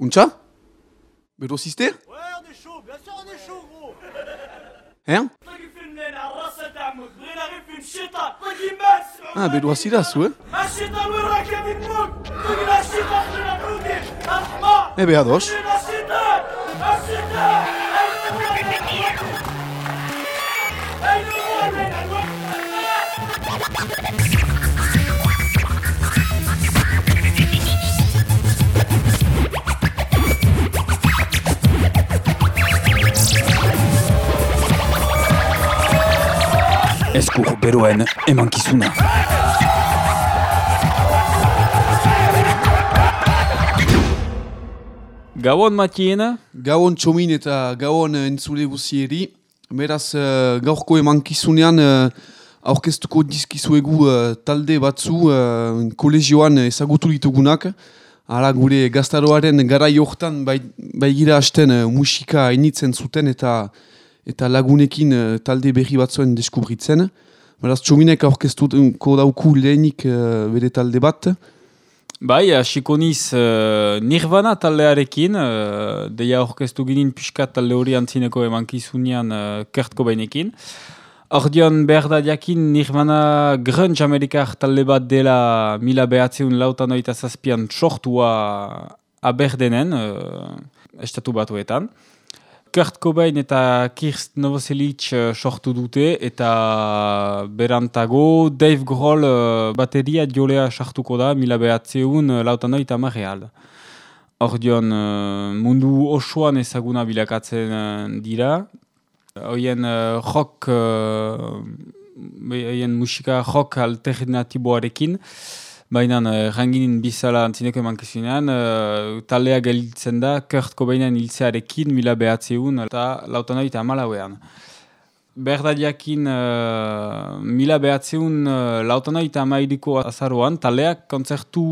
Untxa Bedo ziste Ouais, on est chaud, bien sûr on est chaud, gros Hein طقي في المنين على الراس تعمك بغينا غير في الشيطان طقي ماس Ah, bedo azira zu, eh الشيطان وين راك يا بن موك طقنا الشيطان خلينا نعودي الحمار Ebe ados طقنا الشيطان الشيطان Ezkur beroen emankizuna. Gabon matiena? Gabon txomin eta gabon eh, entzule guzieri. Beraz, uh, gaurko emankizunean uh, aurkeztuko dizkizuegu uh, talde batzu uh, kolegioan ezagutu ditugunak. Hala gure gaztaroaren garai hortan bai, bai gira hasten uh, musika initzen zuten eta eta lagunekin uh, talde berri batzuen deskubritzen. Beraz, txominek aurkeztuko dauku lehenik uh, bere talde bat. bai, hasiko niz uh, Nirvana taldearekin, uh, deia orkestu ginen pixka talde hori antzineko emankizunean uh, Kurt Cobainekin. Ordion behar da jakin Nirvana grunge amerikar talde bat dela mila behatzeun lautan oita zazpian sortua aberdenen, uh, estatu batuetan. Kurt Cobain eta Kirst Novoselic uh, sortu dute eta berantago Dave Grohl uh, bateria jolea sartuko da mila behatzeun uh, lautan oita marreal. Ordion uh, mundu osoan ezaguna bilakatzen uh, dira. Hoien uh, rock, uh, musika rock alternatiboarekin, baina uh, ranginin bizala antzineko emankizunean, uh, talea gelditzen da Kurt Cobainen hiltzearekin mila behatzeun eta lautan oita amalauean. Berdadiakin uh, mila behatzeun uh, lautana eta amairiko azaroan, taleak kontzertu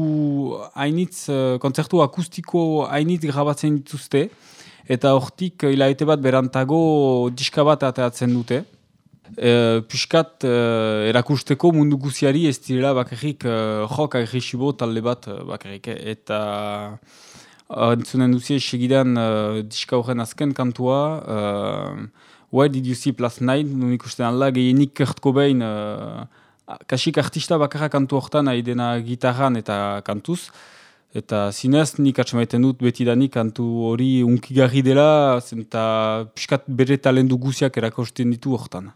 hainitz, uh, kontzertu akustiko hainitz grabatzen dituzte, eta hortik hilaete bat berantago diska bat ateatzen dute. E, Piskat uh, erakusteko mundu guziari ez direla bakarrik uh, jok agresibo talde bat bakarrik, eh, eta entzunen duzie segidan uh, diska horren azken kantua, uh, Why did you sleep last night? Nun ikusten ala, gehienik Kurt Cobain, uh, kasik artista bakarra kantu hortan, haidena gitarran eta kantuz. Eta zinez, nik atxamaiten dut betidanik kantu hori unkigarri dela, eta piskat bere talendu guziak erakosten ditu hortan.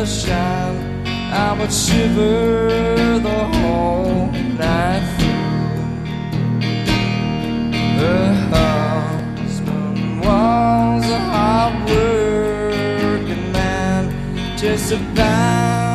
Ever shine. I would shiver the whole night through. Her husband was a hard working man, just about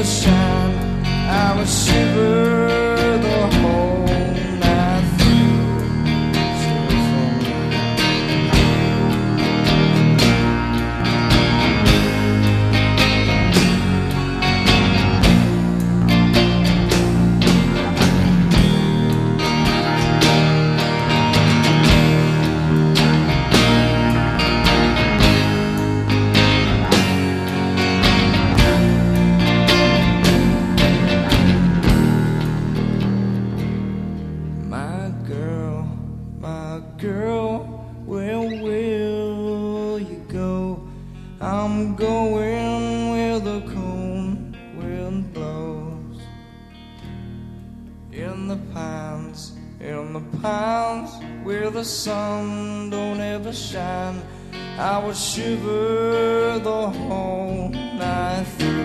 the sound, I was shivering. the pines, in the pines where the sun don't ever shine. I would shiver the whole night through.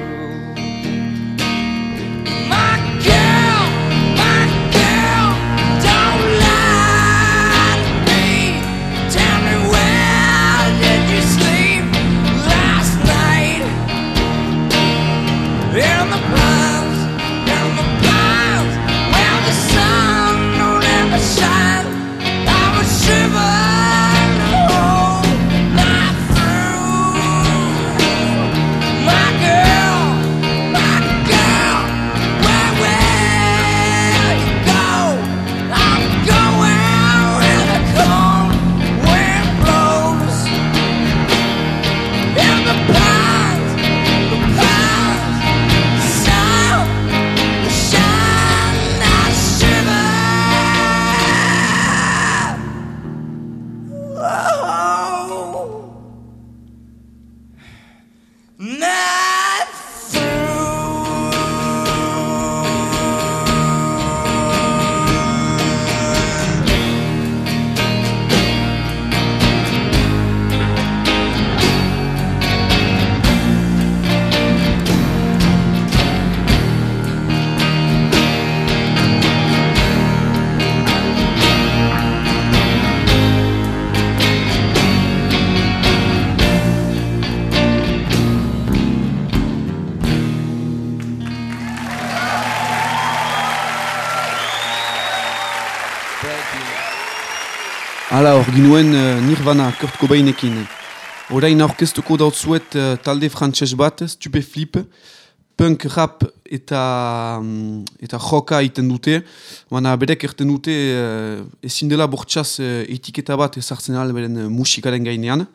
Nirvana, Kurt Cobainekin. Orain aurkeztuko dautzuet uh, talde frantses bat, Stupeflip, punk rap eta mm, eta joka iten dute, baina berek erten dute uh, ezin dela bortxaz uh, etiketa bat ezartzen al beren uh, musikaren gainean.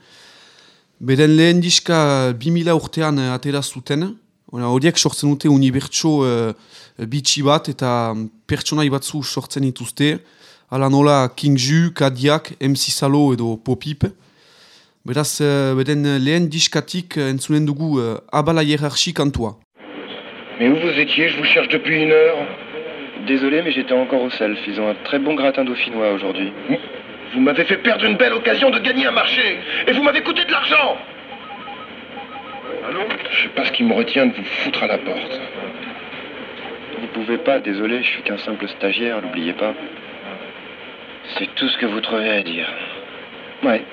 Beren lehen diska 2000 urtean atera zuten, horiek sortzen dute unibertso uh, bitxi bat eta mm, pertsonai batzu sortzen dituzte, Ala nola King Ju, Kadiak, MC Salo edo Popip. Beraz, uh, beren lehen diskatik uh, entzunen dugu uh, abala hierarchi kantua. Mais où vous étiez? Je vous cherche depuis une heure. Désolé, mais j'étais encore au self. Ils ont un très bon gratin dauphinois aujourd'hui. Vous m'avez fait perdre une belle occasion de gagner un marché. Et vous m'avez coûté de l'argent. Allô? Je sais pas ce qui me retient de vous foutre à la porte. Vous pouvez pas, désolé, je suis qu'un simple stagiaire, n'oubliez pas. C'est tout ce que vous trouvez à dire. Ouais.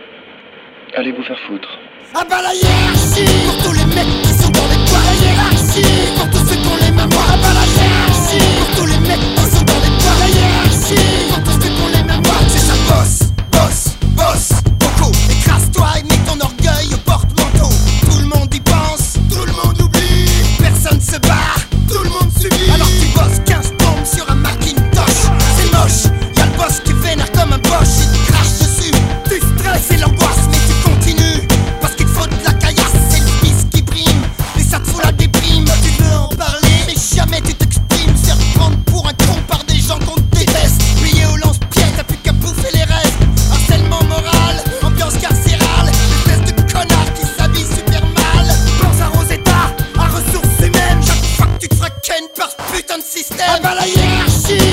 Allez vous faire foutre. Ah bah la hiérarchie Pour tous les mecs qui sont dans les bois La hiérarchie Pour tous ceux qui ont les mains moires Ah bah la hiérarchie Pour tous les mecs qui sont dans les bois La hiérarchie Pour tous ceux qui ont les mains C'est ça boss, boss, boss Beaucoup, écrase-toi et mets ton orgueil au porte-manteau. Tout le monde y pense, tout le monde oublie. Personne se barre, tout le monde subit. Alors tu bosses 15 bombes sur un Macintosh. C'est moche, un boss Il te crache dessus, tu stresses et l'angoisse Mais tu continues, parce qu'il faut de la caillasse C'est le fils qui prime, et ça te la déprime. Tu veux en parler, mais jamais tu t'exprimes. Faire prendre pour un con par des gens qu'on déteste. Plié au lance-pied, t'as plus qu'à bouffer les restes. Harcèlement moral, ambiance carcérale. Espèce de connard qui s'habille super mal. Pense à Rosetta, à ressources humaines. Chaque fois que tu te ken par ce putain de système. Ah bah la hiérarchie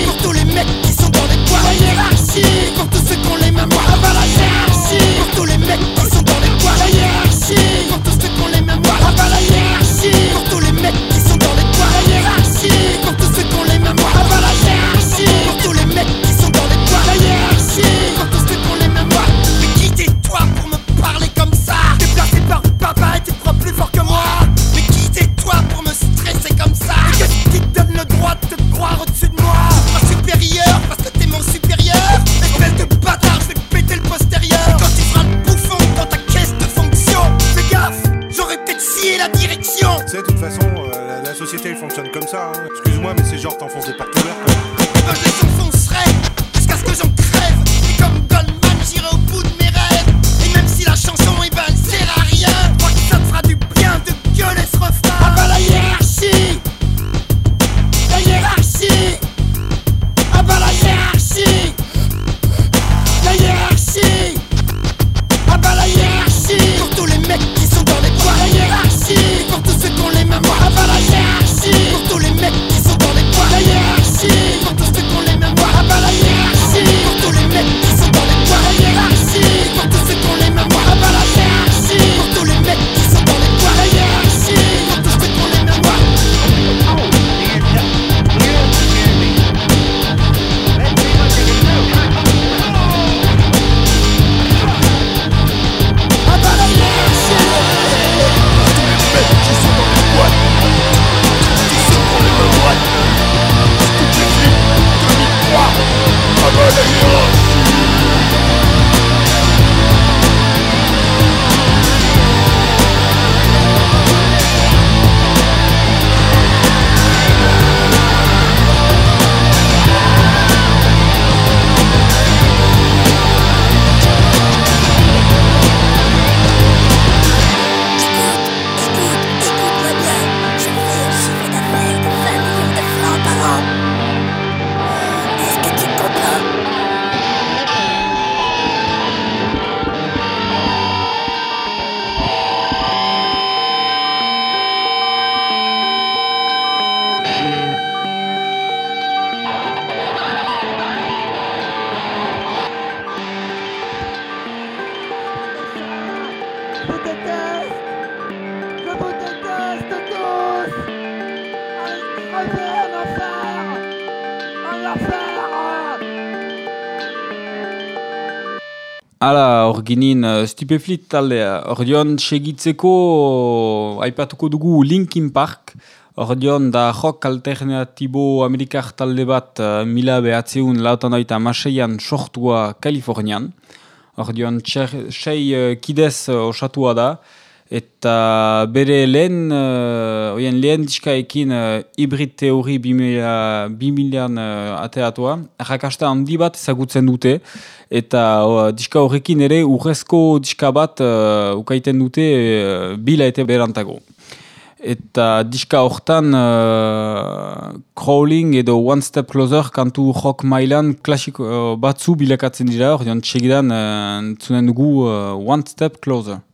ginin uh, stupeflit taldea. Hor dion segitzeko aipatuko dugu Linkin Park. Hor dion da rock alternatibo amerikar talde bat uh, mila behatzeun lautan daita maseian sortua Kalifornian. Hor dion sei uh, kidez uh, osatua da. Eta bere lehen, uh, oien lehen diskaekin uh, hibrid teori bimilean uh, ateatua. Errakasta handi bat ezagutzen dute. Eta uh, diska horrekin ere urrezko diska bat uh, ukaiten dute uh, bila eta berantago. Eta diska hortan uh, crawling edo one step closer kantu rock mailan klasiko uh, batzu bilakatzen dira. Hor dion txegidan uh, dugu uh, one step closer.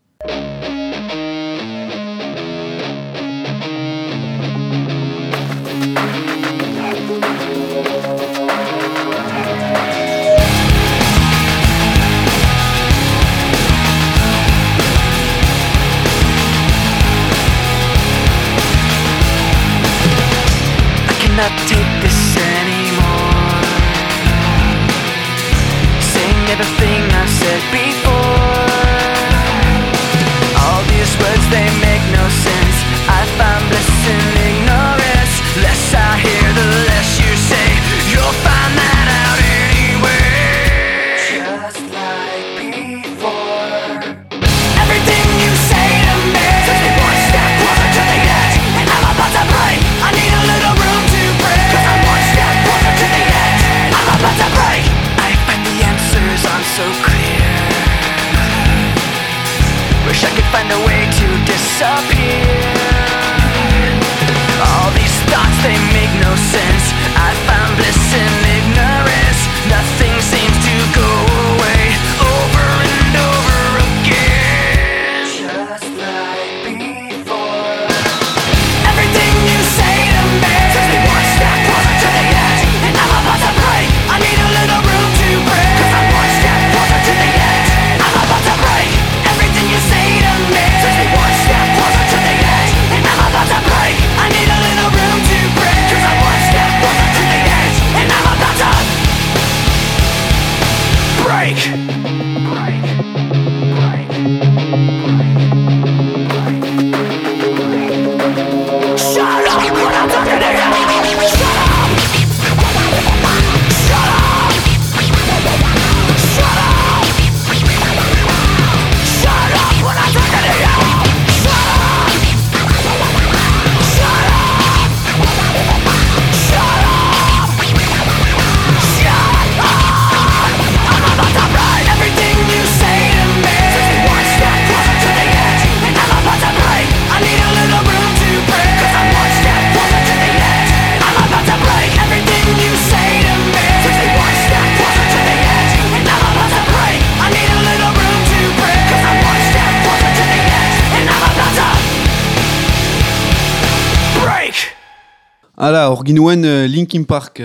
Hala, hor ginuen uh, Linkin Park.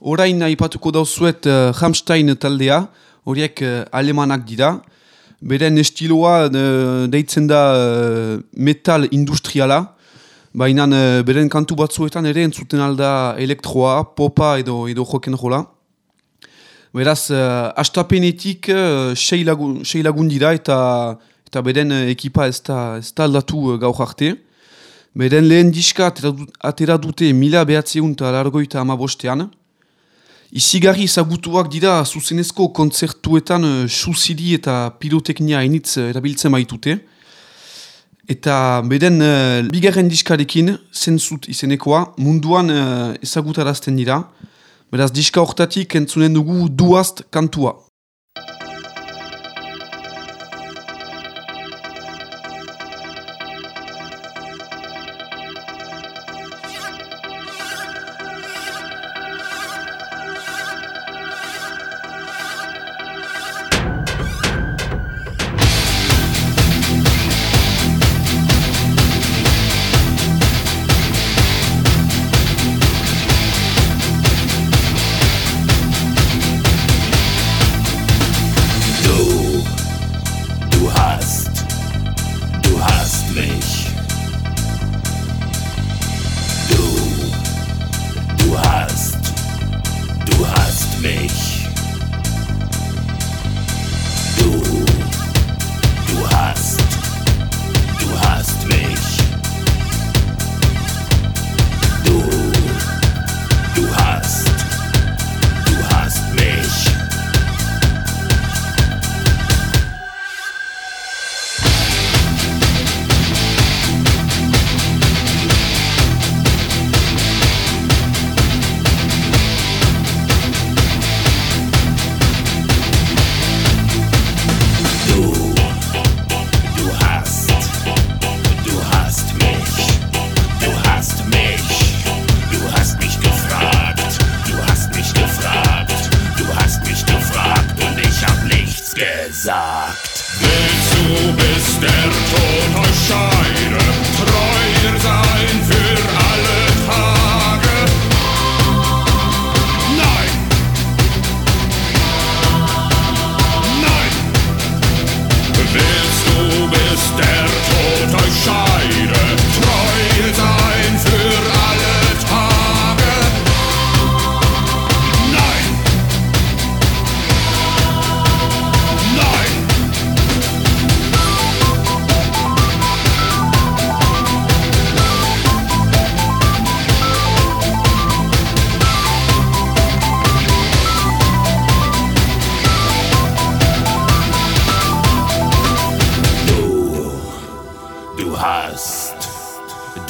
Orain aipatuko dauzuet uh, Rammstein taldea, horiek uh, alemanak dira. Beren estiloa uh, deitzen da uh, metal industriala, baina uh, beren kantu batzuetan ere entzuten alda elektroa, popa edo, edo joken jola. Beraz, uh, astapenetik uh, sei, lagun, sei lagun dira eta, eta beren uh, ekipa ez da, ez da aldatu uh, gaur arte. Beren lehen diska atera du- atera dute mila behatzeun eta largoita amabostean. Izigarri ezagutuak dira zuzenezko kontzertuetan uh, susidi eta piroteknia hainitz uh, erabiltzen baitute. Eta beren uh, bigarren diskarekin, zentzut izenekoa, munduan uh, ezagutarazten dira. Beraz, diska hortatik entzunen dugu duazt kantua.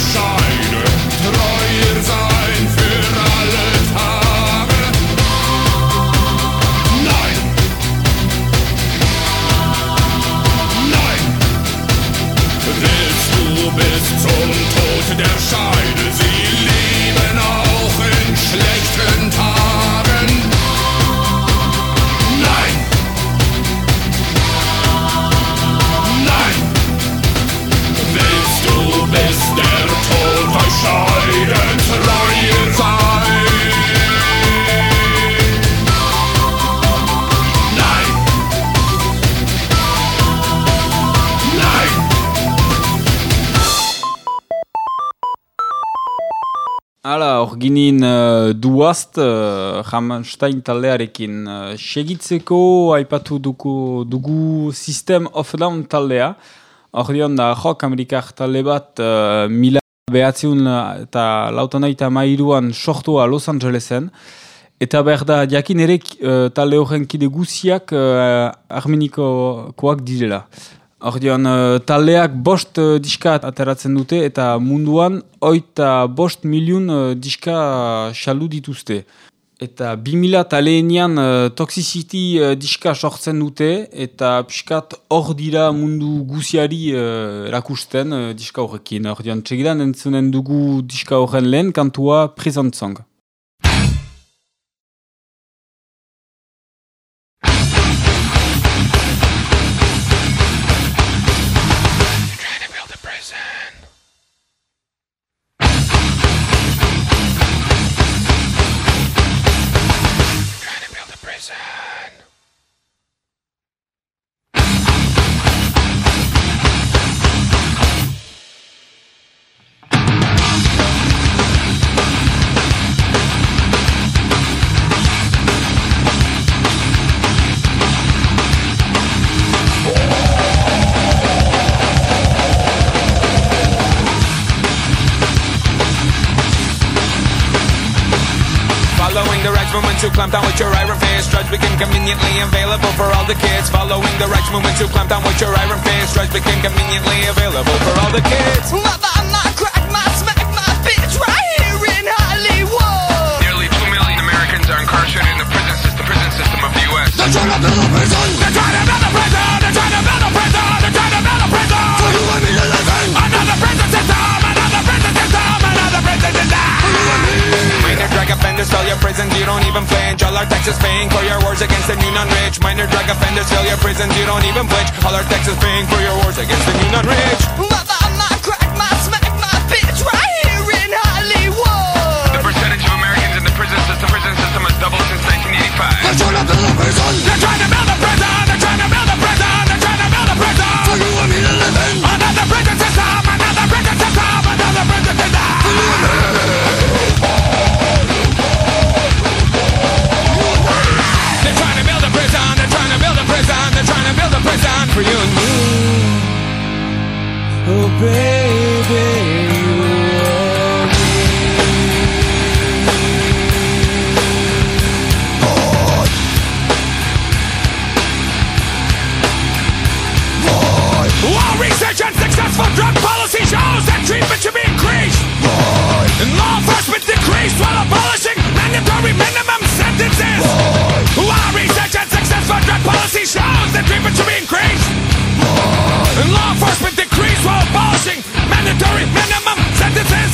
side. Ginin uh, duazt, uh, Rammstein taldearekin. Uh, segitzeko aipatu dugu, dugu System of Down taldea. Hor dion da rock amerikar talde bat uh, mila behatziun eta lautan mairuan sortua Los Angelesen. Eta behar da, jakin ere uh, talde horren kide guziak uh, armenikokoak direla. Ordean, uh, taldeak bost uh, diska ateratzen dute eta munduan oita bost miliun uh, diska xalu dituzte. Eta 2000 taleenean uh, Toxicity uh, diska sortzen dute eta piskat hor dira mundu guziari uh, erakusten uh, diska horrekin. Ordean, txegidan entzunen dugu diska horren lehen kantua Present. estamos hechos you don't even flinch. All our taxes paying for your wars against the new non-rich. Mother, my crack, my smack, my bitch, right here in Hollywood. The percentage of Americans in the prison system, prison system has doubled since 1985. They're trying to build a prison. They're trying to build exist. Research and success drug policy shows that treatment should be increased. And law enforcement decrease while abolishing mandatory minimum sentences.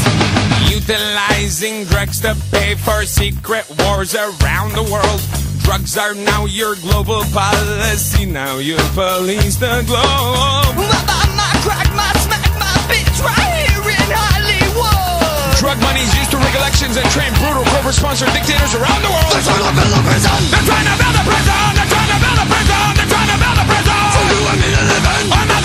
Utilizing drugs to pay for secret wars around the world. Drugs are now your global policy. Now you police the globe. Rig train brutal corporate-sponsored dictators around the world. They're trying to build a prison. They're trying to build a prison. They're trying to build a prison. They're trying to build a prison. For you and me to live in.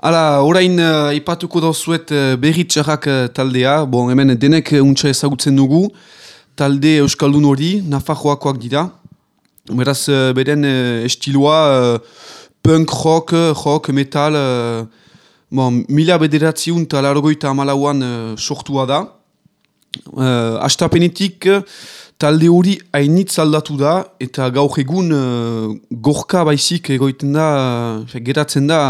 Hala, orain uh, ipatuko dauzuet uh, berri txarrak uh, taldea. Bon, hemen denek untsa ezagutzen dugu. Talde Euskaldun hori, Nafarroakoak dira. Beraz, uh, beren uh, estiloa uh, punk, rock, rock, metal, uh, bon, mila bederatziun eta largoita amalauan uh, sortua da. Uh, astapenetik uh, talde hori hainitz aldatu da eta gaur egun uh, gorka baizik egoiten da, uh, geratzen da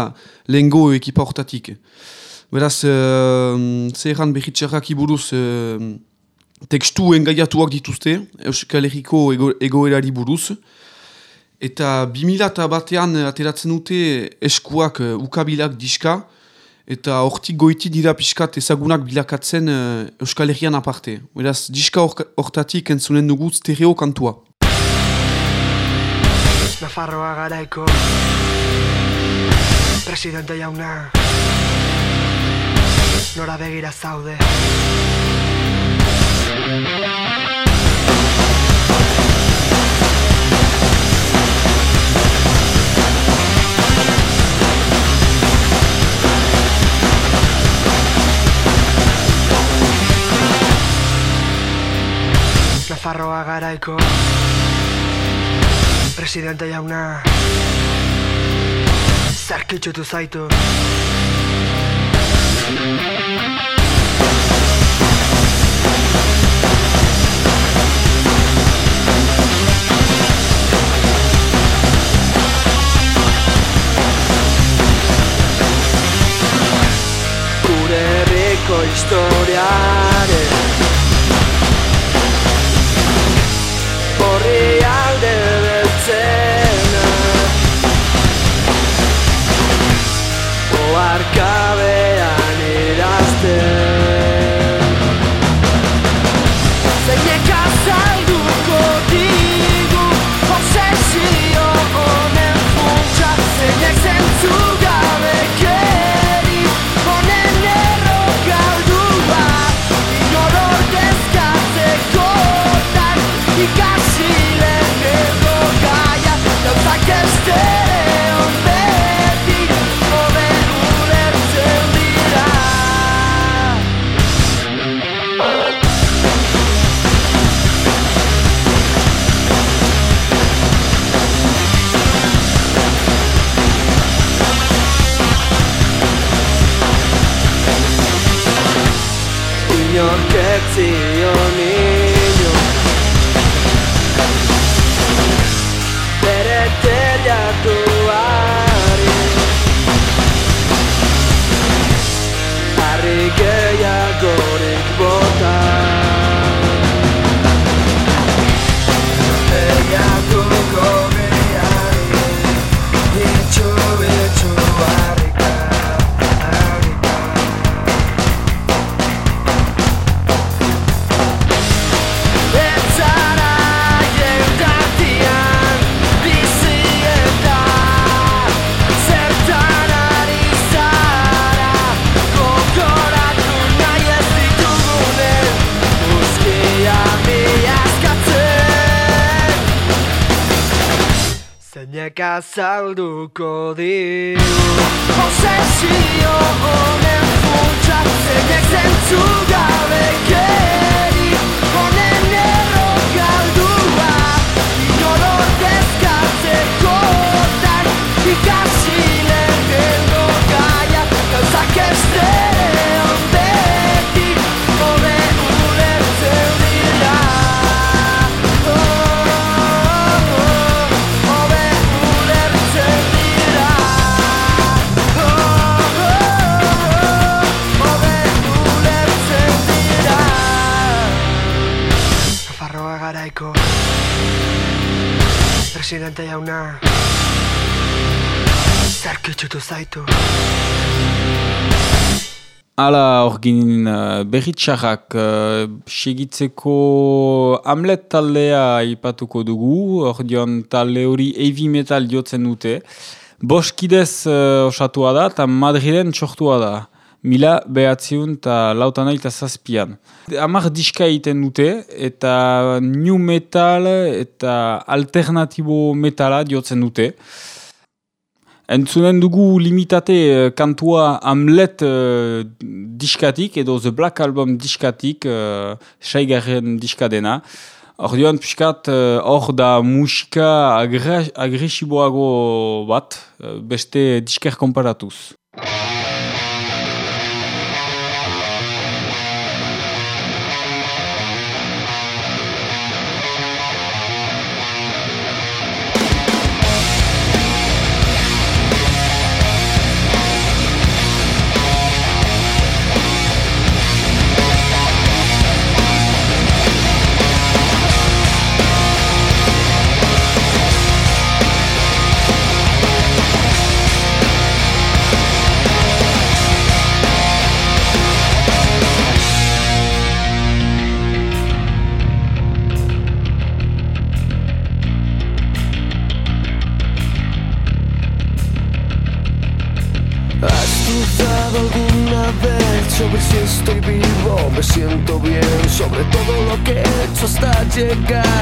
lehengo ekipa hortatik. Beraz, uh, zehan behitxarrak iburuz uh, tekstu engaiatuak dituzte, Euskal Herriko ego, egoerari buruz. Eta 2000 batean ateratzen dute eskuak uh, ukabilak diska, eta hortik goiti dira pixkat ezagunak bilakatzen uh, Euskal Herrian aparte. Beraz, diska hor- hortatik entzunen dugu stereo kantua. Nafarroa garaiko Presidente jauna Nora begira zaude Nafarroa garaiko. Presidente jauna. Zarkitzutu zaitu. Gure herriko historiaren Zeinek azalduko digu. Obsesio honen funtsa Zeinek zentzu gabekeri Honen errokaldua Inor ordezkatzeko tan presidente jauna Zarkitzutu zaitu Hala hor ginen uh, berritxarrak uh, segitzeko Hamlet taldea ipatuko dugu, hor dion talde hori heavy metal diotzen dute. Boskidez uh, osatua da eta Madriden txortua da. Mila behatziun eta lautan eta zazpian. Hamar diska egiten dute eta new metal eta alternatibo metala diotzen dute. Entzunen dugu limitate uh, kantua Hamlet uh, diskatik edo The Black Album diskatik, uh, saigarren diskadena. Hor dioan piskat hor da musika agre agresiboago bat, uh, beste disker komparatuz. chegar.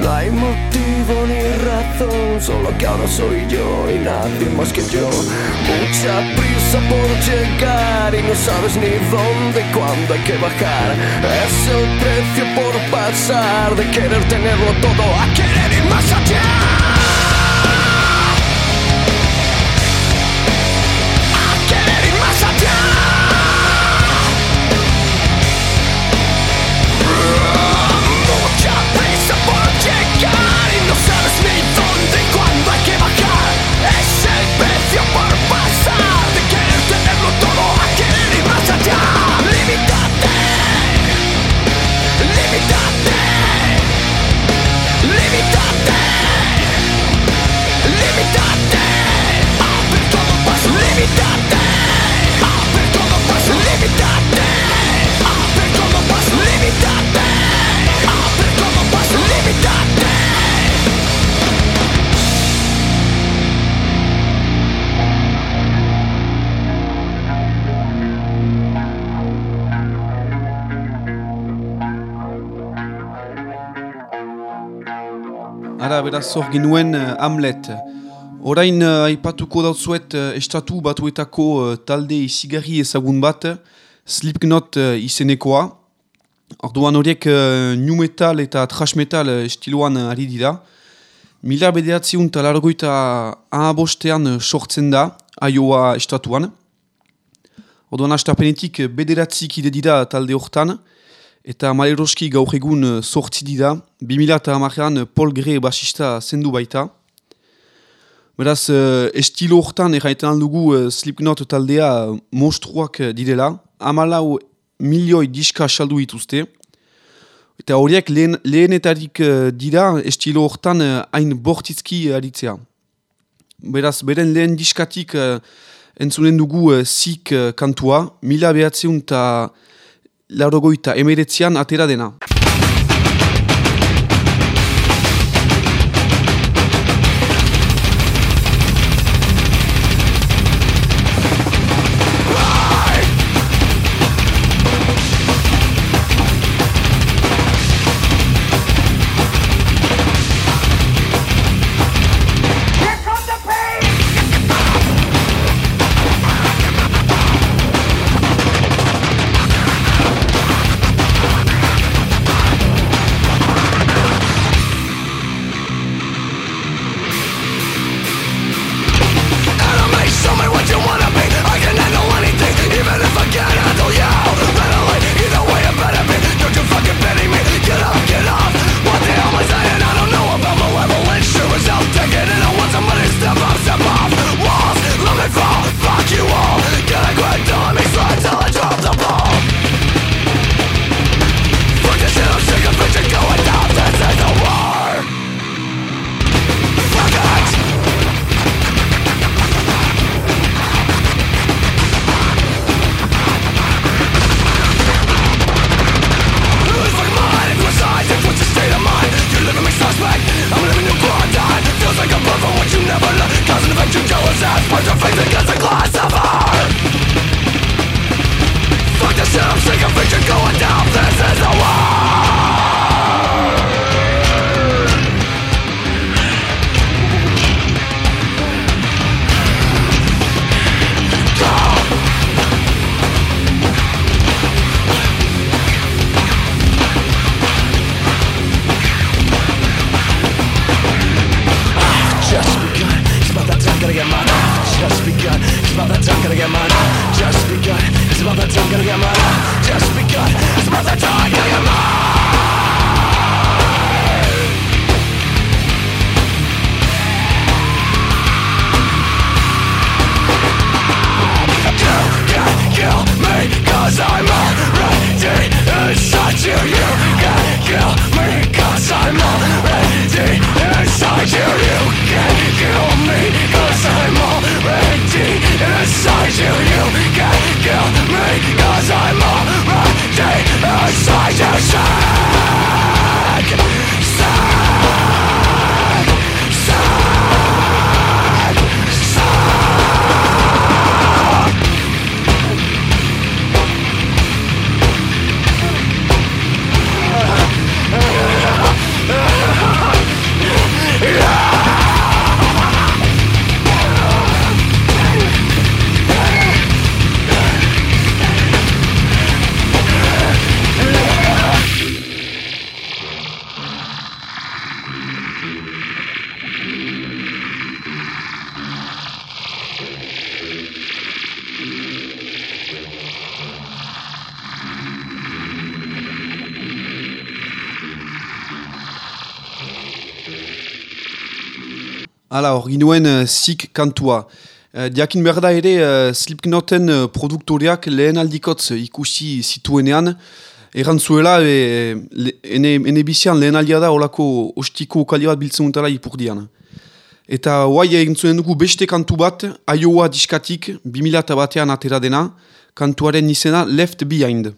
No hay motivo ni razón Solo que ahora soy yo y nadie más que yo. Mucha prisa por llegar Y no sabes ni dónde y cuándo hay que bajar. Es el precio por pasar De querer tenerlo todo a querer ir más allá beraz hor ginuen eh, Hamlet. Orain eh, aipatuko uh, dauzuet uh, estatu batuetako uh, talde izigarri ezagun bat, Slipknot uh, izenekoa. Orduan horiek uh, New Metal eta Trash Metal estiloan uh, ari dira. Mila bederatziun talargoita ahabostean sortzen da, Iowa estatuan. Orduan astapenetik bederatzik ide dira talde hortan, Eta Maleroski gaur egun eh, sorti dira, 2000 eta amarrean eh, Paul Gray basista zendu baita. Beraz, eh, estilo hortan erraiten aldugu Slipknot taldea monstruak direla, amalau milioi diska saldu ituzte. Eta horiek lehen, lehenetarik dira estilo hortan hain bortizki aritzea. Beraz, beren lehen diskatik entzunen dugu zik kantua, mila behatzeun eta laurogoita emeiretzian atera dena. Hala, hor ginuen zik eh, kantua. Uh, diakin behar ere, uh, Slipknoten uh, produktoreak lehen aldikotz ikusi zituenean, errantzuela, e, le, ene, ene bizian lehen aldia olako ostiko ukali bat biltzen untara ipurdian. Eta hoai egin zuen dugu beste kantu bat, Iowa diskatik, 2000 batean atera dena, kantuaren izena Left Behind.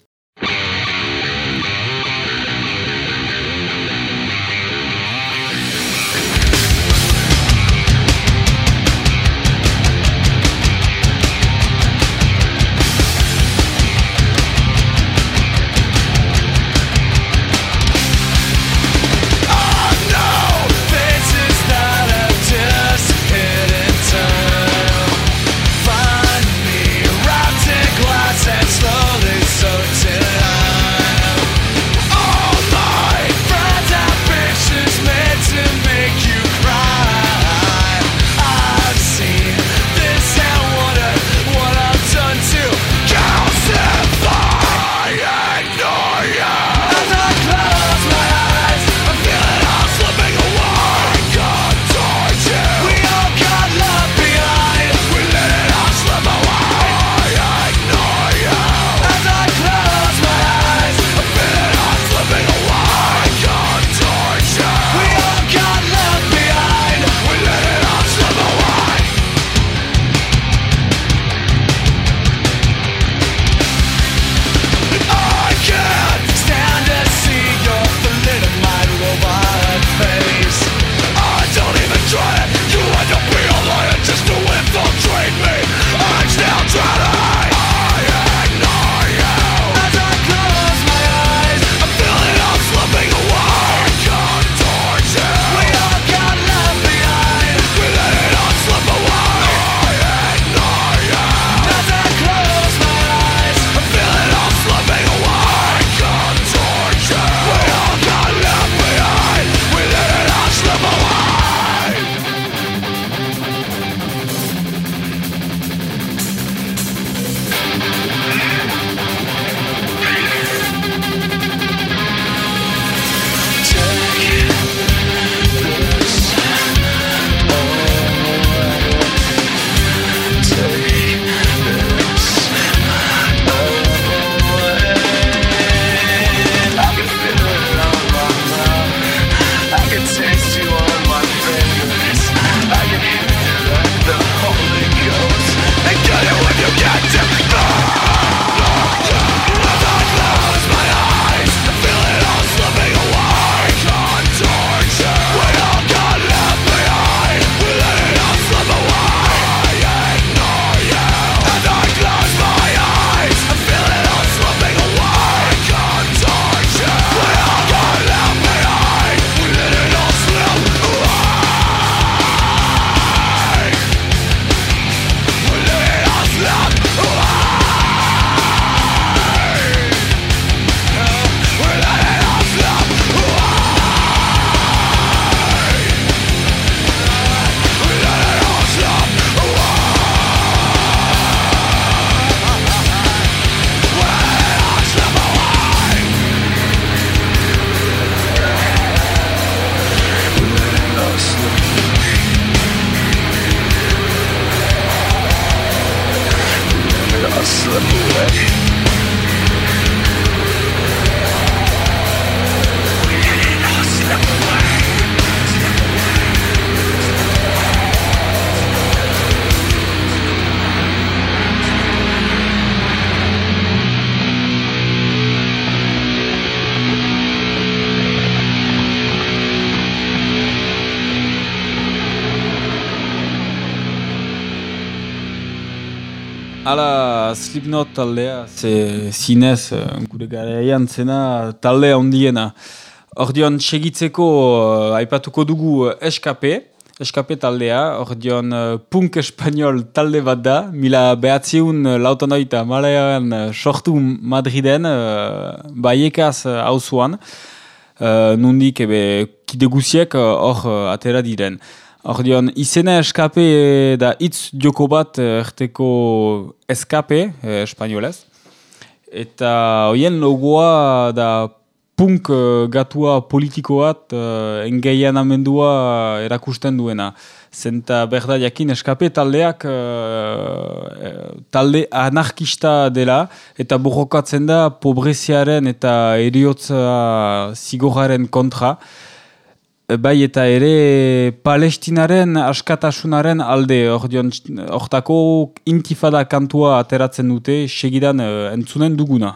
Slipknot taldea, ze zinez, eh, gure garaian zena talde handiena. Ordion segitzeko uh, aipatuko dugu uh, SKP, SKP taldea, ordion uh, punk espanol talde bat da, mila behatziun uh, lautonoita malean uh, sortu Madriden, uh, baiekaz uh, hauzuan, uh, nundik ebe kide guziek uh, hor uh, atera diren. Ordion, izena eskape eh, da hitz joko bat eh, erteko eskape, eh, espainolez. Eta hoien logoa da punk gatua politiko bat eh, engeian amendua erakusten duena. Zenta berda jakin eskape taldeak eh, talde anarkista dela eta borrokatzen da pobreziaren eta eriotza zigoraren kontra. Bai eta ere palestinaren askatasunaren alde, hortako intifada kantua ateratzen dute, segidan uh, entzunen duguna.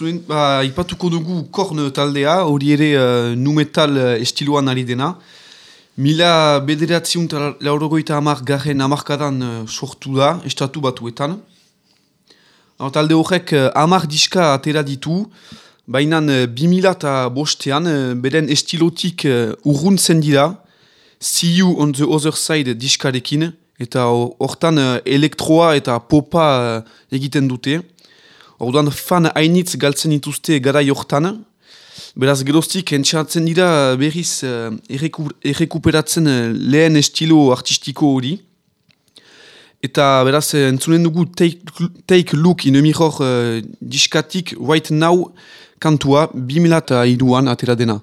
zuen, ba, ipatuko dugu korn taldea, hori ere uh, numetal uh, estiloan ari dena. Mila bederatziun laurogoita amar garen amarkadan uh, sortu da, estatu batuetan. Hor, talde horrek uh, amar diska atera ditu, baina uh, bimila eta bostean uh, beren estilotik uh, urruntzen dira, See You on the Other Side diskarekin, eta hortan uh, elektroa eta popa uh, egiten dute. Orduan fan hainitz galtzen dituzte gara jortan, beraz geroztik entxatzen dira berriz uh, erreku, errekuperatzen eh, lehen estilo artistiko hori. Eta beraz eh, entzunen dugu Take, take Look in a Mirror uh, diskatik Right Now kantua 2002an atera dena.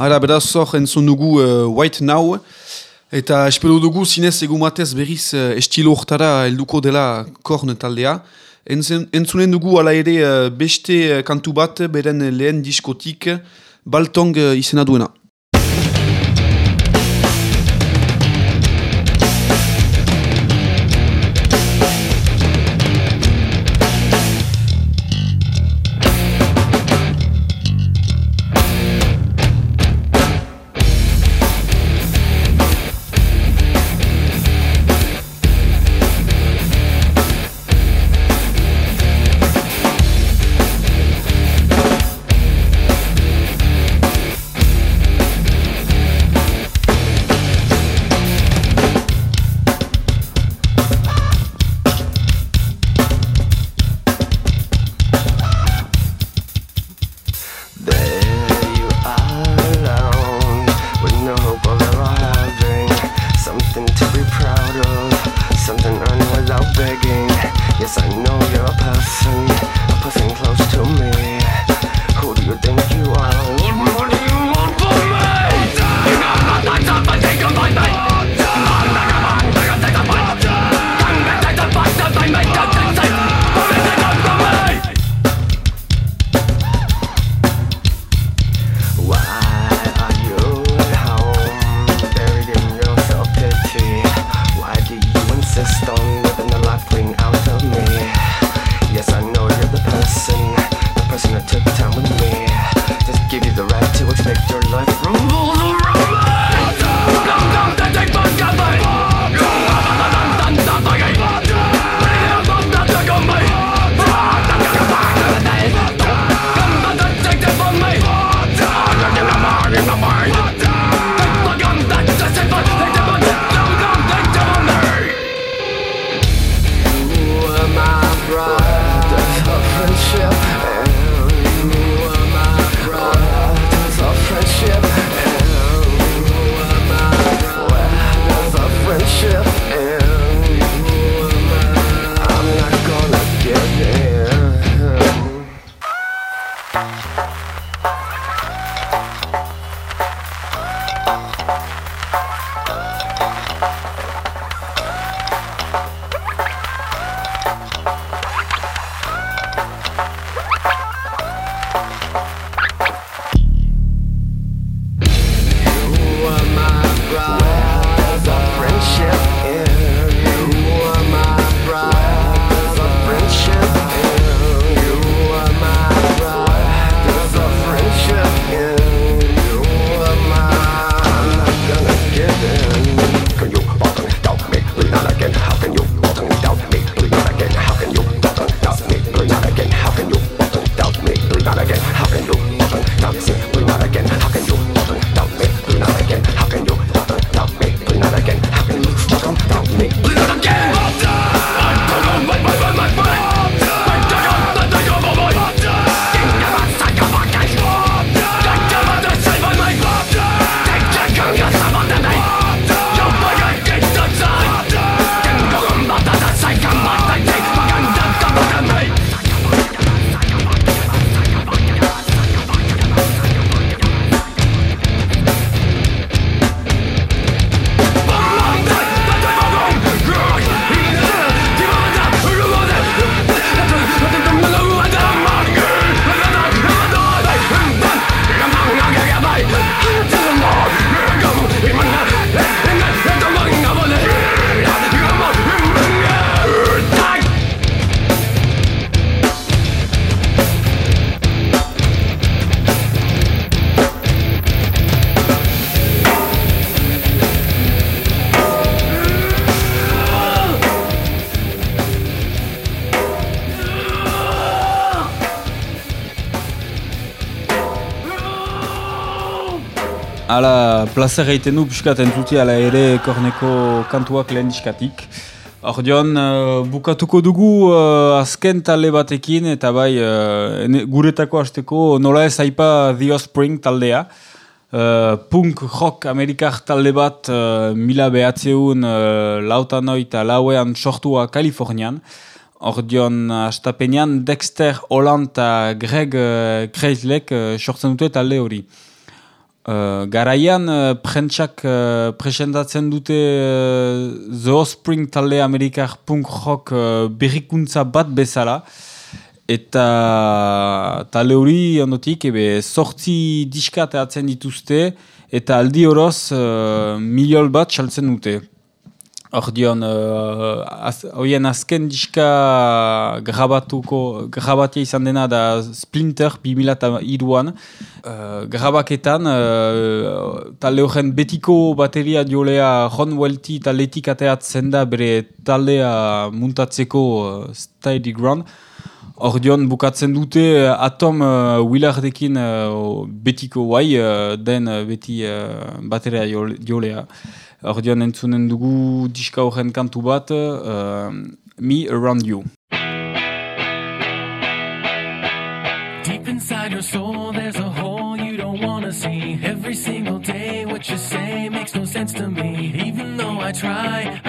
Hara, beraz, hor, entzun dugu uh, White Now, eta espero dugu zinez egu matez berriz uh, estilo hortara helduko dela korn taldea. Entzunen dugu ala ere uh, beste uh, kantu bat, beren lehen diskotik, Baltong uh, izena duena. my room. Plazer egiten du pixkat entzuti ala ere korneko kantuak lehen diskatik. Ordeon, uh, bukatuko dugu uh, azken talde batekin eta bai uh, guretako hasteko nola ez aipa The Offspring taldea. Uh, punk rock amerikar talde bat uh, mila behatzeun uh, lautan oita lauean sortua Kalifornian. Ordeon, astapenean Dexter Holland eta Greg uh, Kreislek uh, sortzen dute talde hori. Uh, garaian uh, prentsak uh, presentatzen dute uh, The Offspring talde amerikar punk rock uh, berrikuntza bat bezala eta talde hori ondotik ebe sortzi diska atzen dituzte eta aldi horoz uh, miliol bat saltzen dute. Ordion, uh, az, hoien azken diska grabatuko, grabatia izan dena da Splinter 2002an. Uh, grabaketan, uh, talde horren betiko bateria diolea Ron Welty taldetik ateatzen da bere taldea muntatzeko uh, Steady Ground. Ordion bukatzen dute uh, Atom uh, Willardekin uh, betiko guai uh, den uh, beti uh, bateria diole- diolea. Ordion entzunen dugu diska horren kantu bat, uh, Me Around You. Deep inside your soul, there's a hole you don't wanna see. Every single day, what you say makes no sense to me. Even though I try,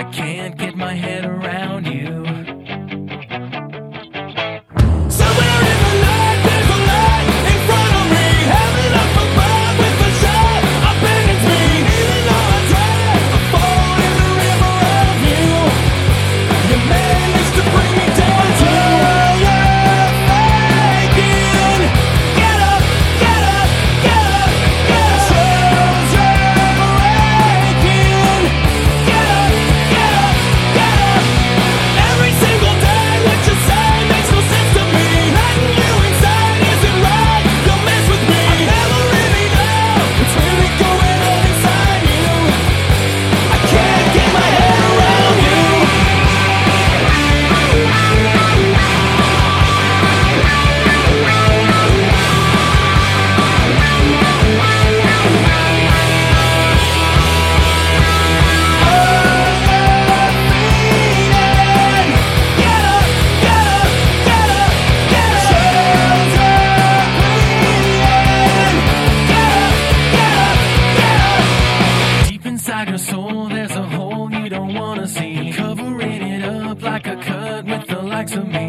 to me.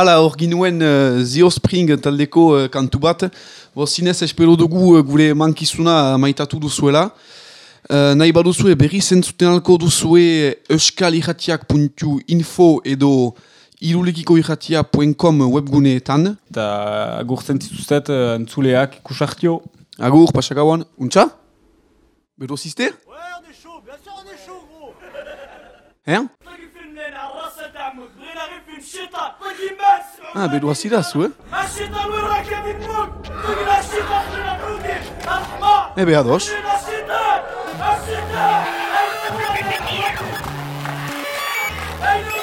Hala, hor ginuen uh, Zio Spring taldeko uh, kantu bat. Bo, zinez espero dugu uh, gure mankizuna maitatu duzuela. Uh, nahi baduzue berri zentzuten alko duzue euskalirratiak.info edo irulikikoirratia.com webguneetan. Eta agurtzen zituztet uh, entzuleak ikusartio. Agur, pasakauan. Untxa? Ziste? Ouais, on est chaud, bien sûr on est chaud, gros. Hein? بغينا غير في الشتاء طقي مس Ah,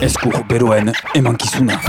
Eskur beroen emankizuna.